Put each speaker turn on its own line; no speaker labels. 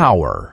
power.